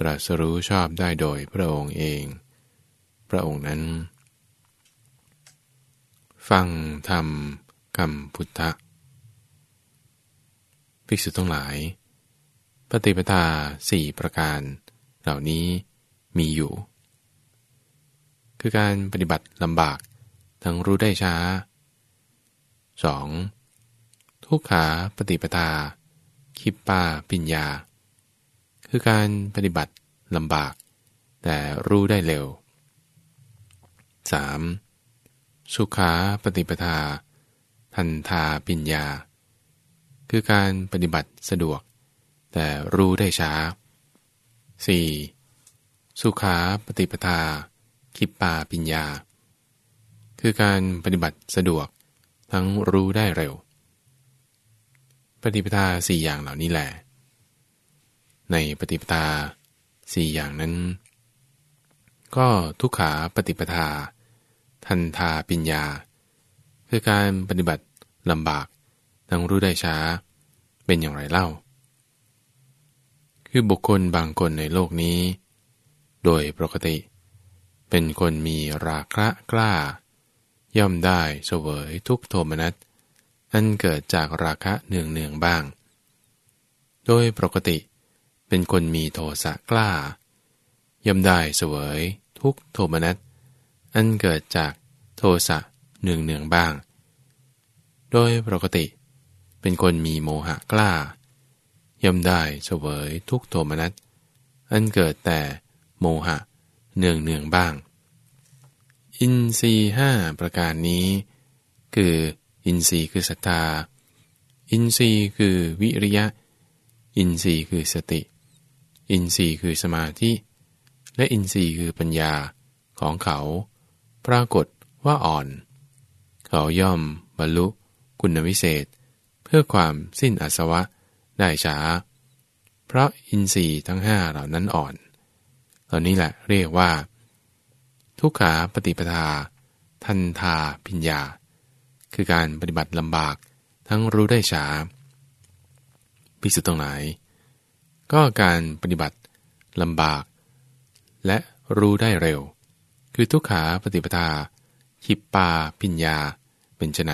ตรัสรู้ชอบได้โดยพระองค์เอง พระองค์นั้น ฟังธรรมคำพุทธภิกษุทั้งหลาย ปฏิปทาสี่ประการ เหล่านี้มีอยู่ คือการปฏิบัติลำบากทั้งรู้ได้ช้า 2. ทุกขาปฏิปทา คิปปาปิญญา คือการปฏิบัติลำบาก แต่รู้ได้เร็ว 3. สุขาปฏิปทา ทันทาปิญญา คือการปฏิบัติสะดวก แต่รู้ได้ช้า 4. สุขาปฏิปทา คิปปาปิญญา คือการปฏิบัติสะดวก ทั้งรู้ได้เร็ว ปฏิปทาสี่อย่างเหล่านี้แหละ ในปฏิปทาสี่อย่างนั้น ก็ทุกขาปฏิปทา ทันทาปิญญา คือการปฏิบัติลำบากทั้งรู้ได้ช้า เป็นอย่างไรเล่า คือบุคคลบางคนในโลกนี้ โดยปกติ เป็นคนมีราคะกล้า ย่อมได้เสวยทุกโทมนัสอันเกิดจากราคะเนืองเนืองบ้าง โดยปกติ เป็นคนมีโทสะกล้า ย่อมได้เสวยทุกโทมนัสอันเกิดจากโทสะเนืองเนืองบ้าง โดยปกติ เป็นคนมีโมหะกล้า ย่อมได้เสวยทุกข์โทมนัสอันเกิดแต่โมหะเนืองเนืองบ้าง อินทรีย์ห้าประการนี้ คืออินทรีย์คือศรัทธา อินทรีย์คือวิริยะ อินทรีย์คือสติ อินทรีย์คือสมาธิ และอินทรีย์คือปัญญาของเขา ปรากฏว่าอ่อน เขาย่อมบรรลุคุณวิเศษ เพื่อความสิ้นอาสวะได้ช้า เพราะอินทรีย์ทั้งห้าเหล่านั้นอ่อนตอนนี้แหละเรียกว่า ทุกขาปฏิปทา ทันทาพิญญา คือการปฏิบัติลำบากทั้งรู้ได้ช้าพิสุทธ์ตรงไหน ก็การปฏิบัติลำบาก และรู้ได้เร็ว คือทุกขาปฏิปทาขิปปาปิญญาเป็นไน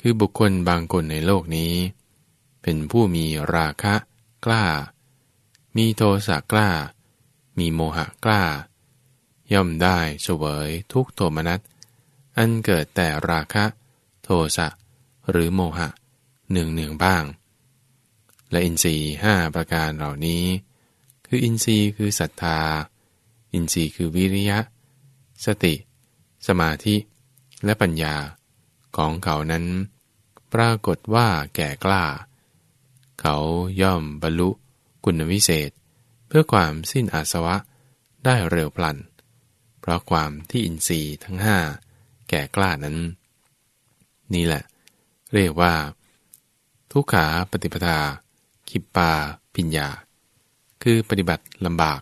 คือบุคคลบางคนในโลกนี้ เป็นผู้มีราคะกล้า มีโทสะกล้า มีโมหะกล้า ย่อมได้เสวยทุกโทมนัสอันเกิดแต่ราคะ โทสะหรือโมหะหนึ่งหนึ่งบ้าง และอินทรีย์ห้าประการเหล่านี้ คืออินทรีย์คือศรัทธา อินทรีย์คือวิริยะ สติ สมาธิ และปัญญาของเขานั้น ปรากฏว่าแก่กล้า เขาย่อมบรรลุคุณวิเศษ เพื่อความสิ้นอาสวะได้เร็วพลัน เพราะความที่อินทรีย์ทั้งห้าแก่กล้านั้น นี่แหละ เรียกว่า ทุกขาปฏิปทา คิปปา ปิญญา คือปฏิบัติลำบาก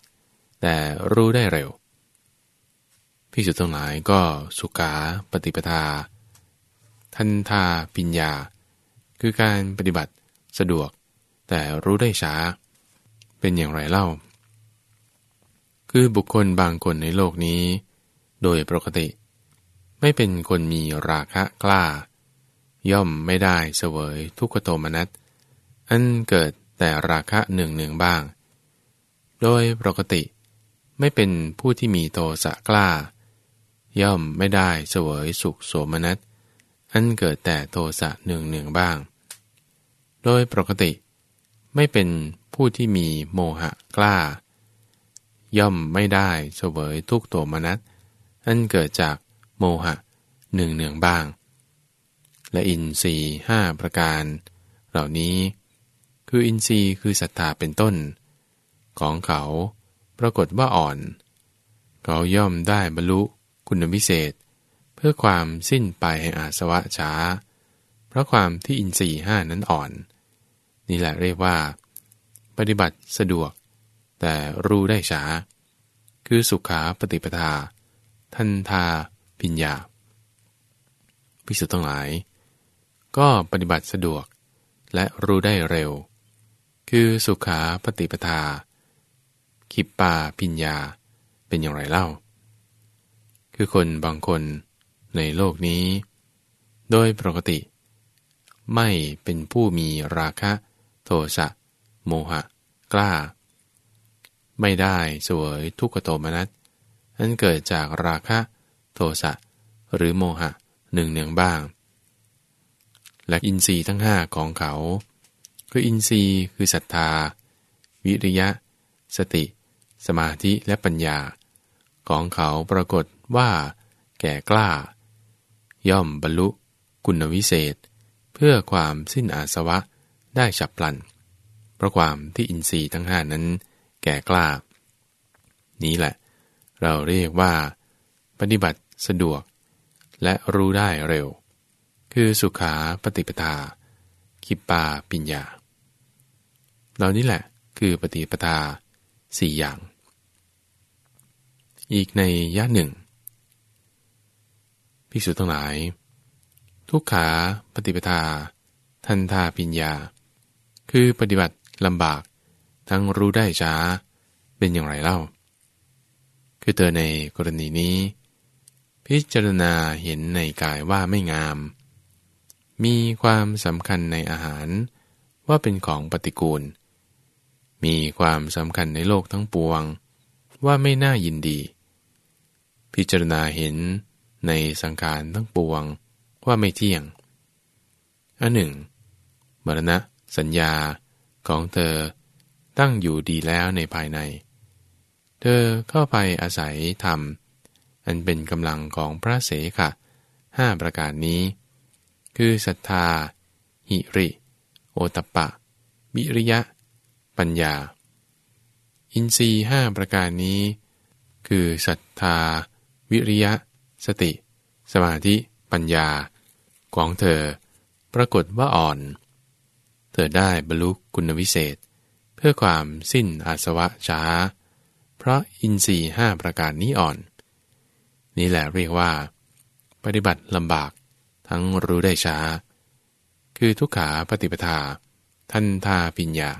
แต่รู้ได้เร็วพิสุทั้งหลายก็สุขาปฏิปทา ทันทาปิญญา คือการปฏิบัติสะดวก แต่รู้ได้ช้า เป็นอย่างไรเล่า คือบุคคลบางคนในโลกนี้ โดยปกติ ไม่เป็นคนมีราคะกล้า ย่อมไม่ได้เสวยทุกขโทมนัสอันเกิด แต่ราคะหนึ่งหนึ่งบ้าง โดยปกติไม่เป็นผู้ที่มีโทสะกล้า ย่อมไม่ได้เสวยสุขโสมนัสอันเกิดแต่โทสะหนึ่งหนึ่งบ้าง โดยปกติไม่เป็นผู้ที่มีโมหะกล้า ย่อมไม่ได้เสวยทุกโทมนัสอันเกิดจากโมหะหนึ่งหนึ่งบ้าง และอินทรีห้าประการ เหล่านี้ คืออินทรีย์คือศรัทธาเป็นต้น ของเขาปรากฏว่าอ่อน เขาย่อมได้บรรลุคุณวิเศษ เพื่อความสิ้นไปแห่งอาสวะช้า เพราะความที่อินทรีย์ห้านั้นอ่อน นี่แหละเรียกว่า ปฏิบัติสะดวก แต่รู้ได้ช้า คือสุขาปฏิปทา ทันทาปิญญาพิสุทั้งหลาย ก็ปฏิบัติสะดวกและรู้ได้เร็ว คือสุขาปฏิปทาคิปปาปิญญาเป็นอย่างไรเล่า คือคนบางคนในโลกนี้ โดยปกติ ไม่เป็นผู้มีราคะโทสะโมหะ กล้า ไม่ได้สวยทุกขโทมนัสอันเกิดจากราคะ โทสะหรือโมหะหนึ่งเนืองบ้าง และอินทรีย์ทั้งห้าของเขา คืออินทรีย์คือศรัทธา วิริยะ สติ สมาธิและปัญญา ของเขาปรากฏว่า แก่กล้า ย่อมบรรลุคุณวิเศษ เพื่อความสิ้นอาสวะได้ฉับพลัน เพราะความที่อินทรีย์ทั้งห้านั้น แก่กล้า นี้แหละ เราเรียกว่า ปฏิบัติสะดวก และรู้ได้เร็ว คือสุขาปฏิปทา คิปปาปิญญา เหล่านี้แหละคือปฏิปทาสี่อย่าง อีกในยะหนึ่งภิกษุทั้งหลาย ทุกขาปฏิปทา ทันทาปิญญา คือปฏิบัติลำบาก ทั้งรู้ได้ช้า เป็นอย่างไรเล่า คือเธอในกรณีนี้ พิจารณาเห็นในกายว่าไม่งาม มีความสำคัญในอาหารว่าเป็นของปฏิกูล มีความสำคัญในโลกทั้งปวง ว่าไม่น่ายินดี พิจารณาเห็นในสังขารทั้งปวงว่าไม่เที่ยง อันหนึ่งมรณะสัญญาของเธอตั้งอยู่ดีแล้วในภายใน เธอเข้าไปอาศัยธรรม อันเป็นกำลังของพระเสขะห้าประการนี้ คือศรัทธา หิริ โอตปะวิริยะ ปัญญา อินทรีห้าประการนี้ คือศรัทธา วิริยะ สติ สมาธิ ปัญญา ของเธอ ปรากฏว่าอ่อน เธอได้บรรลุคุณวิเศษ เพื่อความสิ้นอาสวะช้า เพราะอินทรีห้าประการนี้อ่อน นี่แหละเรียกว่า ปฏิบัติลำบากทั้งรู้ได้ช้า คือทุกขาปฏิปทา ทันทาปิญญา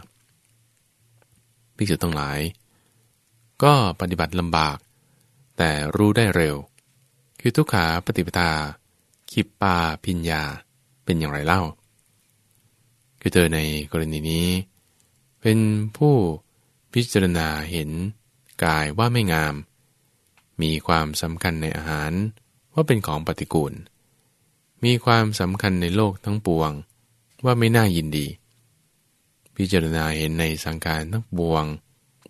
ภิกษุทั้งหลาย ก็ปฏิบัติลำบาก แต่รู้ได้เร็ว คือทุกขาปฏิปทาคิปปาปิญญาเป็นอย่างไรเล่า คือเธอในกรณีนี้ เป็นผู้พิจารณาเห็นกายว่าไม่งาม มีความสำคัญในอาหารว่าเป็นของปฏิกูล มีความสำคัญในโลกทั้งปวงว่าไม่น่ายินดี พิจารณาเห็นในสังการทั้งปวง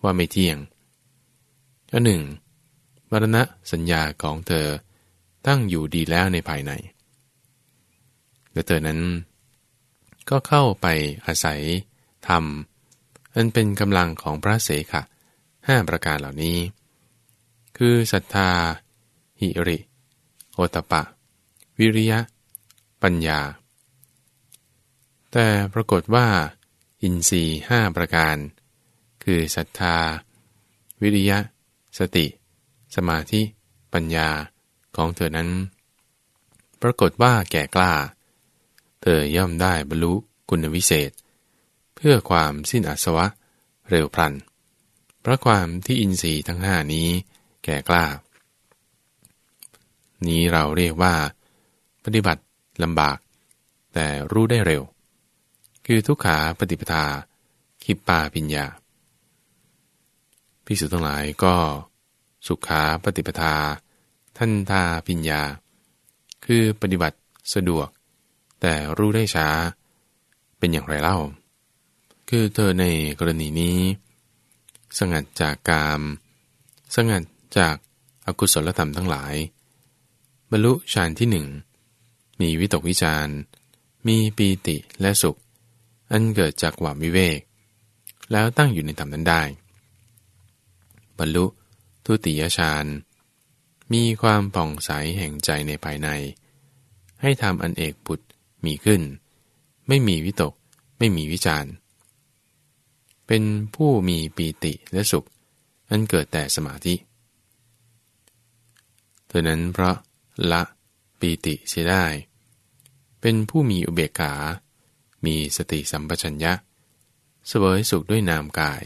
ว่าไม่เที่ยงอันหนึ่งมรณะสัญญาของเธอตั้งอยู่ดีแล้วในภายใน และเธอนั้น ก็เข้าไปอาศัยธรรมอันเป็นกำลังของพระเสขะห้าประการเหล่านี้ คือศรัทธา หิริ โอตปะ วิริยะ ปัญญา แต่ปรากฏว่า อินทรีห้าประการ คือศรัทธา วิริยะ สติ สมาธิ ปัญญาของเธอนั้น ปรากฏว่าแก่กล้า เธอย่อมได้บรรลุคุณวิเศษ เพื่อความสิ้นอาสวะ เร็วพลัน เพราะความที่อินทรีย์ทั้งห้านี้แก่กล้า นี้เราเรียกว่า ปฏิบัติลำบาก แต่รู้ได้เร็ว คือทุกขาปฏิปทาคิปปาปิญญาพิสุทั้งหลายก็ สุขาปฏิปทา ท่านทาปิญญา คือปฏิบัติสะดวก แต่รู้ได้ช้า เป็นอย่างไรเล่า คือเธอในกรณีนี้ สงัดจากกาม สงัดจากอากุศลธรรมทั้งหลาย บรรลุฌานที่หนึ่งมีวิตกวิจารมีปีติและสุข อันเกิดจากหวามวิเวก แล้วตั้งอยู่ในธรรมนั้นได้ บรรลุทุติยฌานมีความป่องใสแห่งใจในภายใน ให้ทำอันเอกบุตรมีขึ้น ไม่มีวิตก ไม่มีวิจารเป็นผู้มีปีติและสุข อันเกิดแต่สมาธิเท่านั้นเพราะละปีติเสียได้ เป็นผู้มีอุเบกขา มีสติสัมปชัญญะ เสวยสุขด้วยนามกาย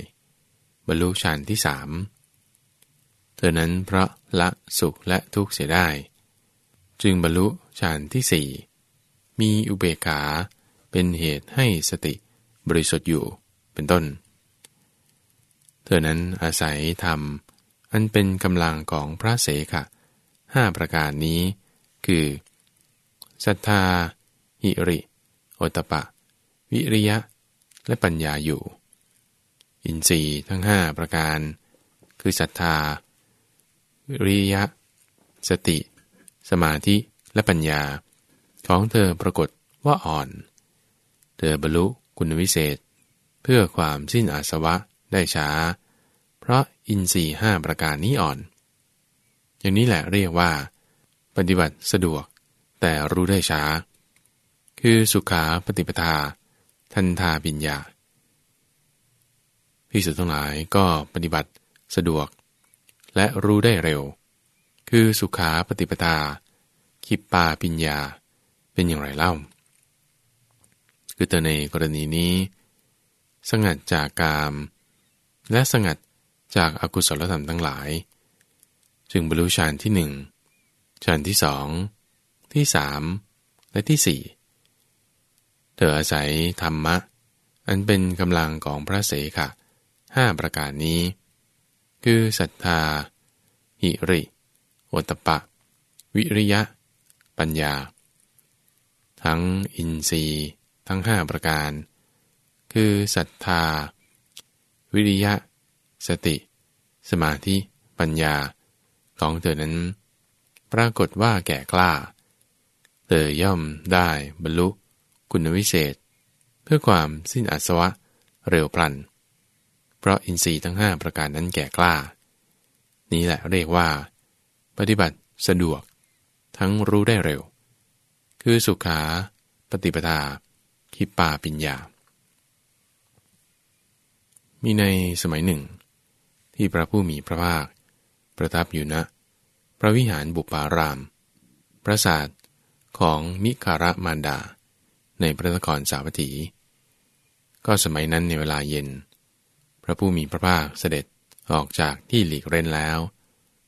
บรรลุฌานที่สามเธอนั้นเพราะละสุขและทุกข์เสียได้ จึงบรรลุฌานที่สี่มีอุเบกขาเป็นเหตุให้สติบริสุทธิ์อยู่เป็นต้น เธอนั้นอาศัยธรรม อันเป็นกำลังของพระเสขะห้าประการนี้ คือศรัทธาหิริ โอตปะ วิริยะ และปัญญาอยู่ อินทรีย์ทั้งห้าประการ คือศรัทธา วิริยะ สติ สมาธิและปัญญา ของเธอปรากฏว่าอ่อน เธอบรรลุคุณวิเศษ เพื่อความสิ้นอาสวะได้ช้า เพราะอินทรีย์ห้าประการนี้อ่อน อย่างนี้แหละเรียกว่า ปฏิบัติสะดวกแต่รู้ได้ช้า คือสุขาปฏิปทา ทันทาปิญญาพิสุทั้งหลายก็ปฏิบัติสะดวก และรู้ได้เร็ว คือสุขาปฏิปทาคิปปาปิญญาเป็นอย่างไรเล่า คือแต่ในกรณีนี้ สงัดจากกาม และสงัดจากอากุศลธรรมทั้งหลาย จึงบรรลุฌานที่หนึ่งชั้นที่สองที่สามและที่สี่ เธออาศัยธรรมะ อันเป็นกำลังของพระเสขะห้าประการนี้ คือศรัทธา หิริ โอตปะ วิริยะ ปัญญา ทั้งอินทรีย์ทั้งห้าประการ คือศรัทธา วิริยะ สติ สมาธิปัญญา ของเธอนั้น ปรากฏว่าแก่กล้า เธอย่อมได้บรรลุ คุณวิเศษ เพื่อความสิ้นอาสวะเร็วพลัน เพราะอินทรีย์ทั้งห้าประการนั้นแก่กล้า นี้แหละเรียกว่า ปฏิบัติสะดวก ทั้งรู้ได้เร็ว คือสุขา ปฏิปทา คิปาปิญญา มีในสมัยหนึ่ง ที่พระผู้มีพระภาค ประทับอยู่ณนะระวิหารบุปารามปราสาทของมิคารมารดา ในพระนครสาวัตถี ก็สมัยนั้นในเวลาเย็น พระผู้มีพระภาคเสด็จออกจากที่หลีกเร้นแล้ว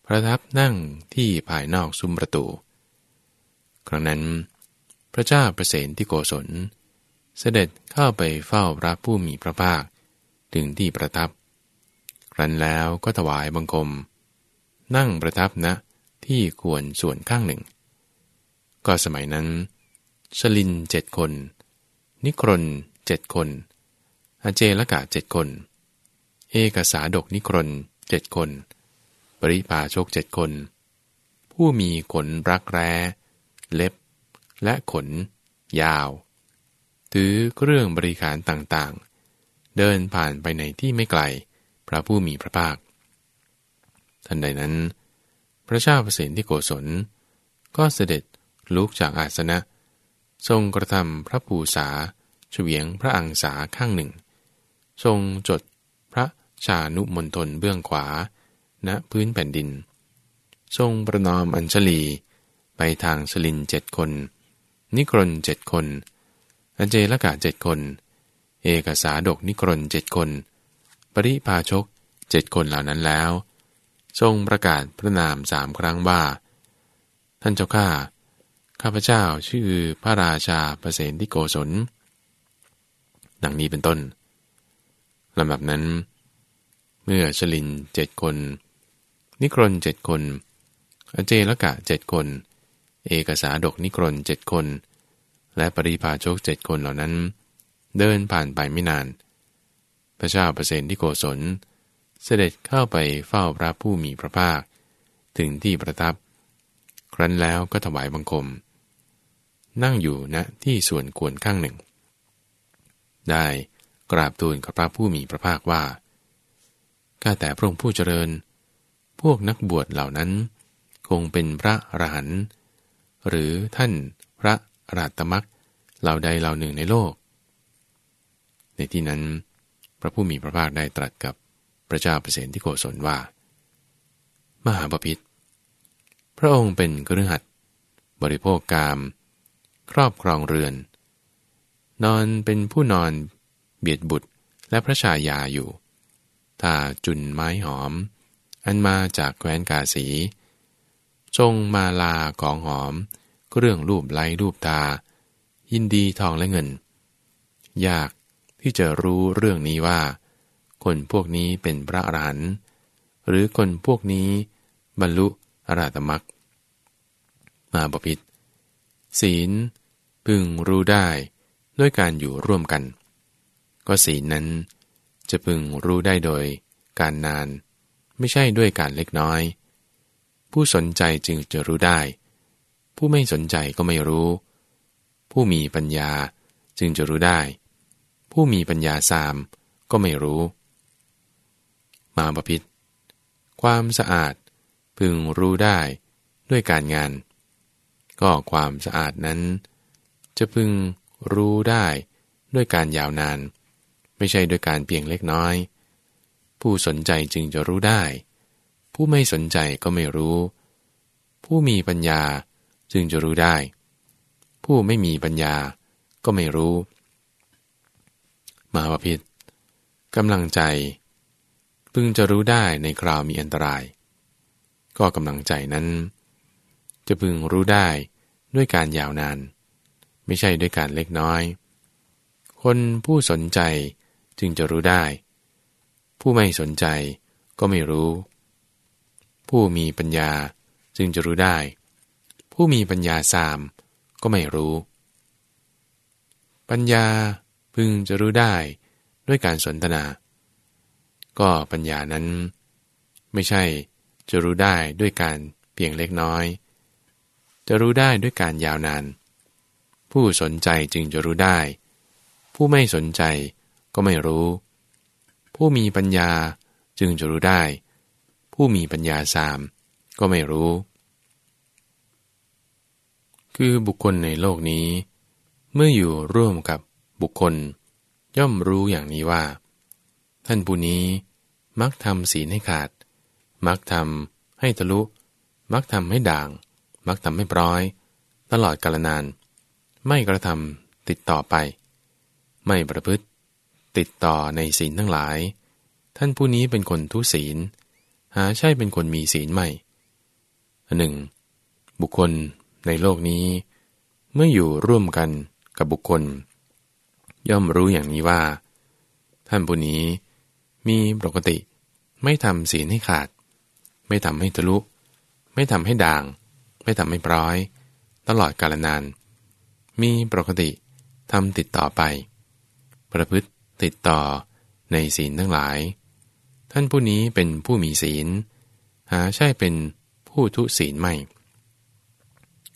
ประทับนั่งที่ภายนอกซุ้มประตู ครั้งนั้น พระเจ้าประเสนที่โกศล เสด็จเข้าไปเฝ้าพระผู้มีพระภาคถึงที่ประทับ ครั้นแล้วก็ถวายบังคม นั่งประทับนะที่ควรส่วนข้างหนึ่ง ก็สมัยนั้น สลินเจ็ดคน นิครนเจ็ดคนอาเจละกะเจ็ดคน เอกสาดกนิครนเจ็ดคน ปริปาชกเจ็ดคน ผู้มีขนรักแร้ เล็บ และขน ยาว ถือเครื่องบริการต่างๆ เดินผ่านไปในที่ไม่ไกล พระผู้มีพระภาค ทันใดนั้น พระเจ้าประสิทธิโกศลก็เสด็จลุกจากอาสนะ ทรงกระทำพระภูษาเฉวียงพระอังสาข้างหนึ่ง ทรงจดพระชานุมณฑลเบื้องขวา ณพื้นแผ่นดิน ทรงประนมอัญชลี ไปทางชฎิลเจ็ดคน นิครนถ์เจ็ดคน อเจลกเจ็ดคน เอกสาฎกนิครนถ์เจ็ดคน ปริพาชกเจ็ดคนเหล่านั้นแล้ว ทรงประกาศพระนามสามครั้งว่า ท่านเจ้าข้า ข้าพเจ้าชื่อพระราชาประเสนที่โกศล ดังนี้เป็นต้นลำดับนั้น เมื่อชลินเจ็ดคน นิครนเจ็ดคน อเจละกะเจ็ดคน เอกสาดกนิครนเจ็ดคน และปริพาชกเจ็ดคนเหล่านั้น เดินผ่านไปไม่นาน พระเจ้าประเสนที่โกศล เสด็จเข้าไปเฝ้าพระผู้มีพระภาค ถึงที่ประทับ ครั้นแล้วก็ถวายบังคม นั่งอยู่ณนะที่ส่วนควรข้างหนึ่ง ได้กราบทูลกับพระผู้มีพระภาคว่า ข้าแต่พระองค์ผู้เจริญ พวกนักบวชเหล่านั้น คงเป็นพระอรหันต์หรือท่านพระอรัตมักเหล่าใดเหล่าหนึ่งในโลก ในที่นั้น พระผู้มีพระภาคได้ตรัสกับพระเจ้าเปรตที่โกศลว่า มหาปพิธพระองค์เป็นกฤหัสบริโภคกาม ครอบครองเรือน นอนเป็นผู้นอนเบียดบุตรและพระชายาอยู่ทาจุนไม้หอม อันมาจากแคว้นกาสี ทรงมาลาของหอมเครื่องรูปไล้รูปตา ยินดีทองและเงิน ยากที่จะรู้เรื่องนี้ว่า คนพวกนี้เป็นพระอรหันต์หรือคนพวกนี้บรรลุอรหัตมรักมาบพิษ ศีลพึงรู้ได้ด้วยการอยู่ร่วมกัน ก็ศีลนั้น จะพึงรู้ได้โดยการนาน ไม่ใช่ด้วยการเล็กน้อย ผู้สนใจจึงจะรู้ได้ ผู้ไม่สนใจก็ไม่รู้ ผู้มีปัญญาจึงจะรู้ได้ ผู้มีปัญญาสามก็ไม่รู้ มาบพิษความสะอาดพึงรู้ได้ด้วยการงาน ก็ความสะอาดนั้น จะพึงรู้ได้ด้วยการยาวนาน ไม่ใช่ด้วยการเพียงเล็กน้อย ผู้สนใจจึงจะรู้ได้ ผู้ไม่สนใจก็ไม่รู้ ผู้มีปัญญาจึงจะรู้ได้ ผู้ไม่มีปัญญาก็ไม่รู้ มหาพิษกำลังใจ พึงจะรู้ได้ในคราวมีอันตราย ก็กำลังใจนั้น จะพึงรู้ได้ด้วยการยาวนาน ไม่ใช่ด้วยการเล็กน้อย คนผู้สนใจจึงจะรู้ได้ ผู้ไม่สนใจก็ไม่รู้ ผู้มีปัญญาจึงจะรู้ได้ ผู้มีปัญญาสามก็ไม่รู้ ปัญญาพึงจะรู้ได้ด้วยการสนทนา ก็ปัญญานั้น ไม่ใช่จะรู้ได้ด้วยการเพียงเล็กน้อย จะรู้ได้ด้วยการยาวนาน ผู้สนใจจึงจะรู้ได้ ผู้ไม่สนใจก็ไม่รู้ ผู้มีปัญญาจึงจะรู้ได้ ผู้มีปัญญาสามก็ไม่รู้ คือบุคคลในโลกนี้ เมื่ออยู่ร่วมกับบุคคล ย่อมรู้อย่างนี้ว่า ท่านผู้นี้มักทำศีลให้ขาด มักทำให้ทะลุ มักทำให้ด่าง มักทำให้ปร้อย ตลอดกาลนาน ไม่กระทำติดต่อไป ไม่ประพฤติ ติดต่อในศีลทั้งหลาย ท่านผู้นี้เป็นคนทุศีล หาใช่เป็นคนมีศีลไม่หนึ่งบุคคลในโลกนี้ เมื่ออยู่ร่วมกันกับบุคคล ย่อมรู้อย่างนี้ว่า ท่านผู้นี้มีปกติ ไม่ทำศีลให้ขาด ไม่ทำให้ทะลุ ไม่ทำให้ด่าง ไม่ทำให้ปร้อย ตลอดกาลนาน มีปกติทำติดต่อไป ประพฤติติดต่อในศีลทั้งหลาย ท่านผู้นี้เป็นผู้มีศีล หาใช่เป็นผู้ทุศีลไม่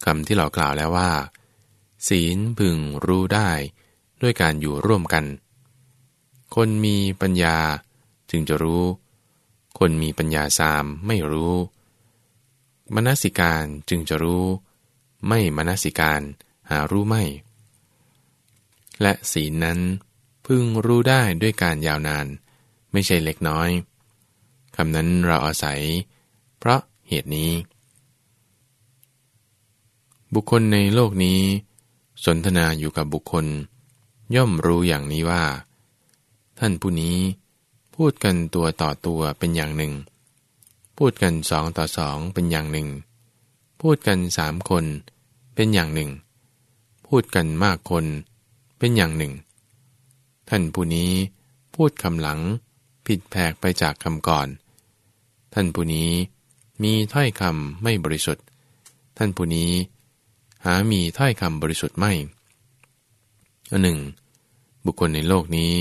คำที่เรากล่าวแล้วว่า ศีลพึงรู้ได้ด้วยการอยู่ร่วมกัน คนมีปัญญาจึงจะรู้ คนมีปัญญาสามไม่รู้ มนสิการจึงจะรู้ ไม่มนสิการหารู้ไม่ และศีลนั้นพึงรู้ได้ด้วยการยาวนาน ไม่ใช่เล็กน้อยคำนั้นเราอาศัย เพราะเหตุนี้ บุคคลในโลกนี้ สนทนาอยู่กับบุคคล ย่อมรู้อย่างนี้ว่า ท่านผู้นี้พูดกันตัวต่อตัวเป็นอย่างหนึ่ง พูดกันสองต่อสองเป็นอย่างหนึ่ง พูดกันสามคนเป็นอย่างหนึ่ง พูดกันมากคนเป็นอย่างหนึ่ง ท่านผู้นี้พูดคำหลังผิดแผกไปจากคำก่อน ท่านผู้นี้มีถ้อยคำไม่บริสุทธิ์ ท่านผู้นี้หามีถ้อยคำบริสุทธิ์ไม่อันหนึ่ง บุคคลในโลกนี้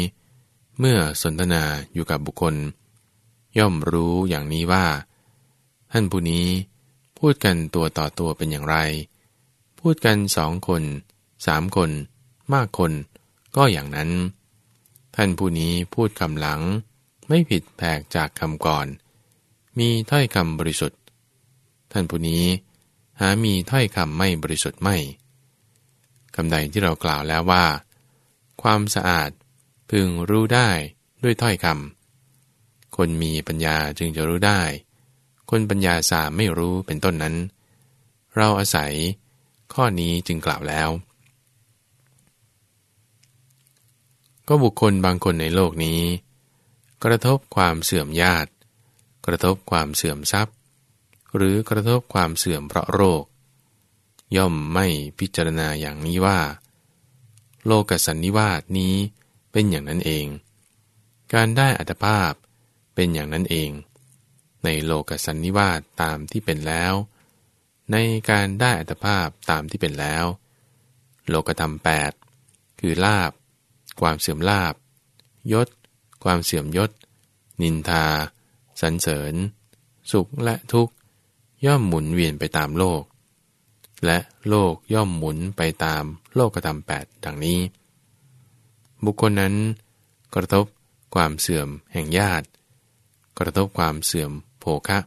เมื่อสนทนาอยู่กับบุคคล ย่อมรู้อย่างนี้ว่า ท่านผู้นี้ พูดกันตัวต่อตัวเป็นอย่างไร พูดกันสองคนสามคน มากคน ก็อย่างนั้น ท่านผู้นี้พูดคำหลัง ไม่ผิดแผกจากคำก่อนมมีถ้อยคำบริสุทธิ์ ท่านผู้นี้หามีถ้อยคำไม่บริสุทธิ์ไม่คำใดที่เรากล่าวแล้วว่า ความสะอาดพึงรู้ได้ด้วยถ้อยคำคนมีปัญญาจึงจะรู้ได้ คนปัญญาสามไม่รู้เป็นต้นนั้น เราอาศัยข้อนี้จึงกล่าวแล้ว ก็บุคคลบางคนในโลกนี้ กระทบความเสื่อมญาติ กระทบความเสื่อมทรัพย์ หรือกระทบความเสื่อมเพราะโรค ย่อมไม่พิจารณาอย่างนี้ว่า โลกสันนิวาสนี้เป็นอย่างนั้นเอง การได้อัตภาพเป็นอย่างนั้นเอง ในโลกสันนิวาสตามที่เป็นแล้ว ในการได้อัตภาพตามที่เป็นแล้ว โลกธรรมแปดคือลาบ ความเสื่อมลาบ ยศ ความเสื่อมยศ นินทาสรรเสริญ สุขและทุกข์ ย่อมหมุนเวียนไปตามโลก และโลกย่อมหมุนไปตามโลกธรรมแปดดังนี้ บุคคลนั้น กระทบความเสื่อมแห่งญาติ กระทบความเสื่อม โภคะ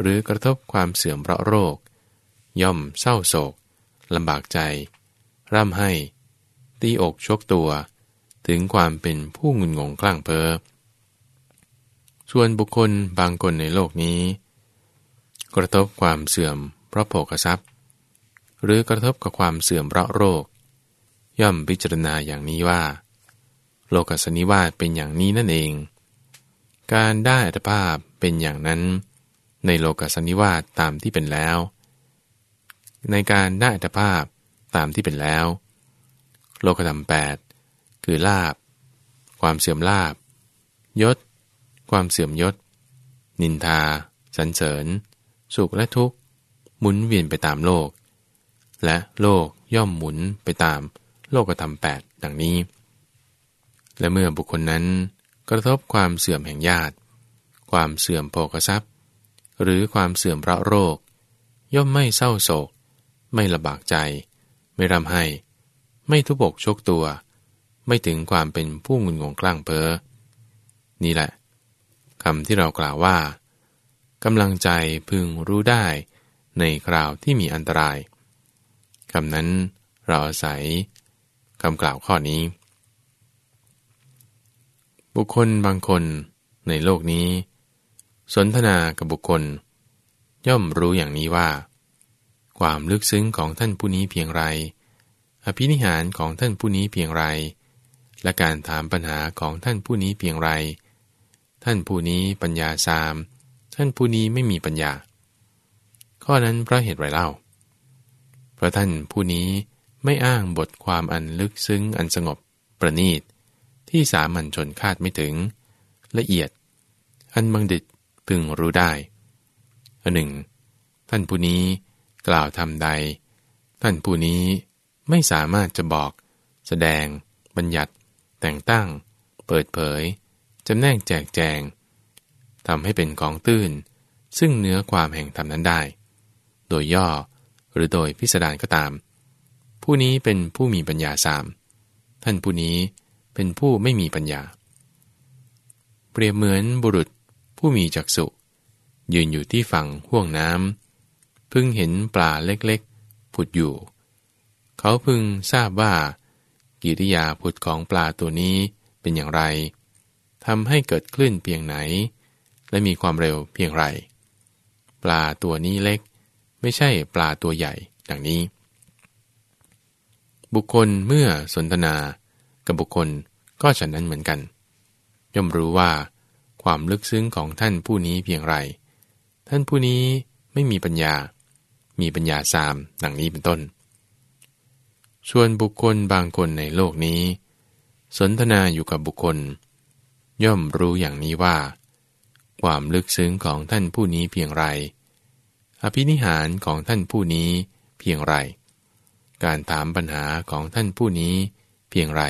หรือกระทบความเสื่อมเพราะโรค ย่อมเศร้าโศกลำบากใจ ร่ำให้ ตีอกชกตัว ถึงความเป็นผู้งุนงงคลั่งเพ้อส่วนบุคคลบางคนในโลกนี้ กระทบความเสื่อมเพราะโภคทรัพย์ หรือกระทบกับความเสื่อมเพราะโรค ย่อมพิจารณาอย่างนี้ว่า โลกสนิวาสเป็นอย่างนี้นั่นเอง การได้อัตภาพ เป็นอย่างนั้น ในโลกสันนิวาสตามที่เป็นแล้ว ในการได้อัตภาพตามที่เป็นแล้ว โลกธรรมแปดคือลาบ ความเสื่อมลาบ ยศ ความเสื่อมยศ นินทาสรรเสริญ สุขและทุกข์ หมุนเวียนไปตามโลก และโลกย่อมหมุนไปตามโลกธรรมแปดดังนี้ และเมื่อบุคคลนั้นกระทบความเสื่อมแห่งญาติ ความเสื่อมโภคทรัพย์ หรือความเสื่อมเพราะโรค ย่อมไม่เศร้าโศก ไม่ลำบากใจ ไม่รำให้ ไม่ทุบกชกตัว ไม่ถึงความเป็นผู้งุนงงกล้างเพ้อนี่แหละคำที่เรากล่าวว่ากำลังใจพึงรู้ได้ในคราวที่มีอันตรายคำนั้นเราอาศัยคำกล่าวข้อนี้ บุคคลบางคนในโลกนี้ สนทนากับบุคคล ย่อมรู้อย่างนี้ว่า ความลึกซึ้งของท่านผู้นี้เพียงไร อภินิหารของท่านผู้นี้เพียงไร และการถามปัญหาของท่านผู้นี้เพียงไร ท่านผู้นี้ปัญญาสาม ท่านผู้นี้ไม่มีปัญญา ข้อนั้นเพราะเหตุไรเล่า เพราะท่านผู้นี้ไม่อ้างบทความอันลึกซึ้งอันสงบประณีต ที่สามัญชนคาดไม่ถึง ละเอียด อันบังดิต พึงรู้ได้อันหนึ่ง ท่านผู้นี้กล่าวทำใด ท่านผู้นี้ไม่สามารถจะบอก แสดง บัญญัติ แต่งตั้ง เปิดเผยจำแนกแจกแจงทำให้เป็นของตื้น ซึ่งเนื้อความแห่งธรรมนั้นได้ โดยย่อหรือโดยพิสดารก็ตาม ผู้นี้เป็นผู้มีปัญญาสาม ท่านผู้นี้เป็นผู้ไม่มีปัญญา เปรียบเหมือนบุรุษ ผู้มีจักษุ ยืนอยู่ที่ฝั่งห่วงน้ำพึงเห็นปลาเล็กๆ ผุดอยู่ เขาพึงทราบว่า กิริยาผุดของปลาตัวนี้เป็นอย่างไรทำให้เกิดคลื่นเพียงไหน และมีความเร็วเพียงไร ปลาตัวนี้เล็ก ไม่ใช่ปลาตัวใหญ่ดังนี้ บุคคลเมื่อสนทนา กับบุคคลก็ฉันนั้นเหมือนกัน ย่อมรู้ว่า ความลึกซึ้งของท่านผู้นี้เพียงไร ท่านผู้นี้ไม่มีปัญญา มีปัญญาสามดังนี้เป็นต้น ส่วนบุคคลบางคนในโลกนี้ สนทนาอยู่กับบุคคล ย่อมรู้อย่างนี้ว่า ความลึกซึ้งของท่านผู้นี้เพียงไร อภินิหารของท่านผู้นี้เพียงไร การถามปัญหาของท่านผู้นี้เพียงไร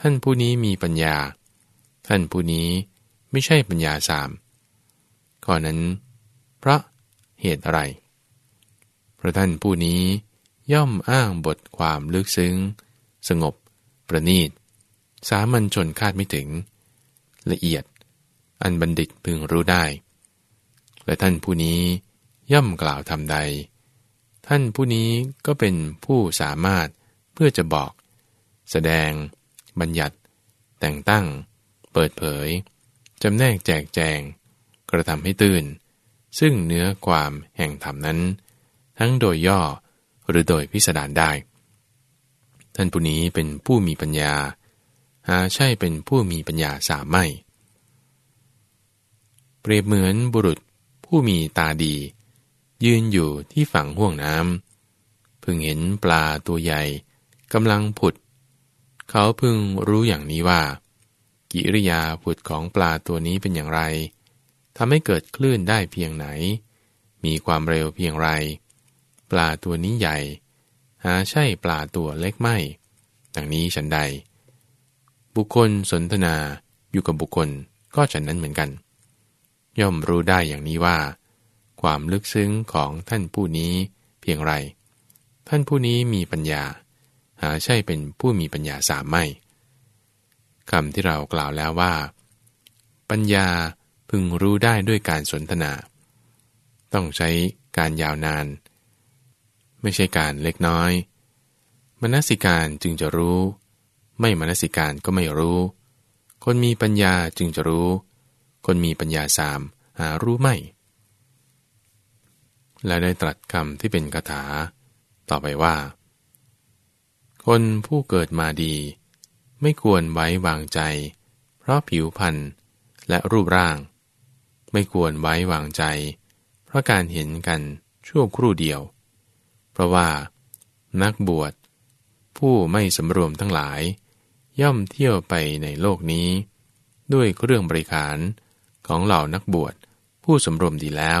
ท่านผู้นี้มีปัญญาท่านผู้นี้ ไม่ใช่ปัญญาสามข้อนั้น เพราะเหตุอะไรเพราะท่านผู้นี้ย่อมอ้างบทความลึกซึ้ง สงบ ประณีต สามัญชนคาดไม่ถึง ละเอียด อันบัณฑิตพึงรู้ได้ และท่านผู้นี้ย่อมกล่าวทำใด ท่านผู้นี้ก็เป็นผู้สามารถเพื่อจะบอก แสดง บัญญัติ แต่งตั้ง เปิดเผย จำแนกแจกแจง กระทำให้ตื่น ซึ่งเนื้อความแห่งธรรมนั้น ทั้งโดยย่อหรือโดยพิสดารได้ ท่านผู้นี้เป็นผู้มีปัญญา หาใช่เป็นผู้มีปัญญาสามไม่ เปรียบเหมือนบุรุษผู้มีตาดี ยืนอยู่ที่ฝั่งห่วงน้ำพึงเห็นปลาตัวใหญ่กำลังผุด เขาพึงรู้อย่างนี้ว่า กิริยาผุดของปลาตัวนี้เป็นอย่างไรทำให้เกิดคลื่นได้เพียงไหน มีความเร็วเพียงไร ปลาตัวนี้ใหญ่ หาใช่ปลาตัวเล็กไม่ ดังนี้ฉันใด บุคคลสนทนาอยู่กับบุคคลก็ฉันนั้นเหมือนกัน ย่อมรู้ได้อย่างนี้ว่า ความลึกซึ้งของท่านผู้นี้เพียงไร ท่านผู้นี้มีปัญญา หาใช่เป็นผู้มีปัญญาสามไม่ คำที่เรากล่าวแล้วว่า ปัญญาพึงรู้ได้ด้วยการสนทนา ต้องใช้การยาวนาน ไม่ใช่การเล็กน้อย มนสิการจึงจะรู้ ไม่มนสิการก็ไม่รู้ คนมีปัญญาจึงจะรู้ คนมีปัญญาสามหารู้ไม่ และได้ตรัสคำที่เป็นคาถา ต่อไปว่า คนผู้เกิดมาดี ไม่ควรไว้วางใจ เพราะผิวพรรณและรูปร่าง ไม่ควรไว้วางใจ เพราะการเห็นกันชั่วครู่เดียว เพราะว่า นักบวช ผู้ไม่สำรวมทั้งหลาย ย่อมเที่ยวไปในโลกนี้ ด้วยเครื่องบริการของเหล่านักบวช ผู้สำรวมดีแล้ว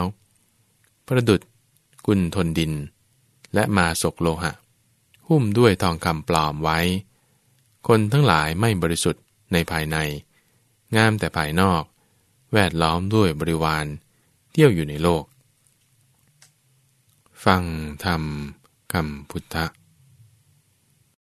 ประดุดกุลทนดิน และมาศกโลหะ หุ้มด้วยทองคำปลอมไว้ คนทั้งหลายไม่บริสุทธิ์ในภายใน งามแต่ภายนอก แวดล้อมด้วยบริวาร เที่ยวอยู่ในโลก ฟังธรรมคำพุทธ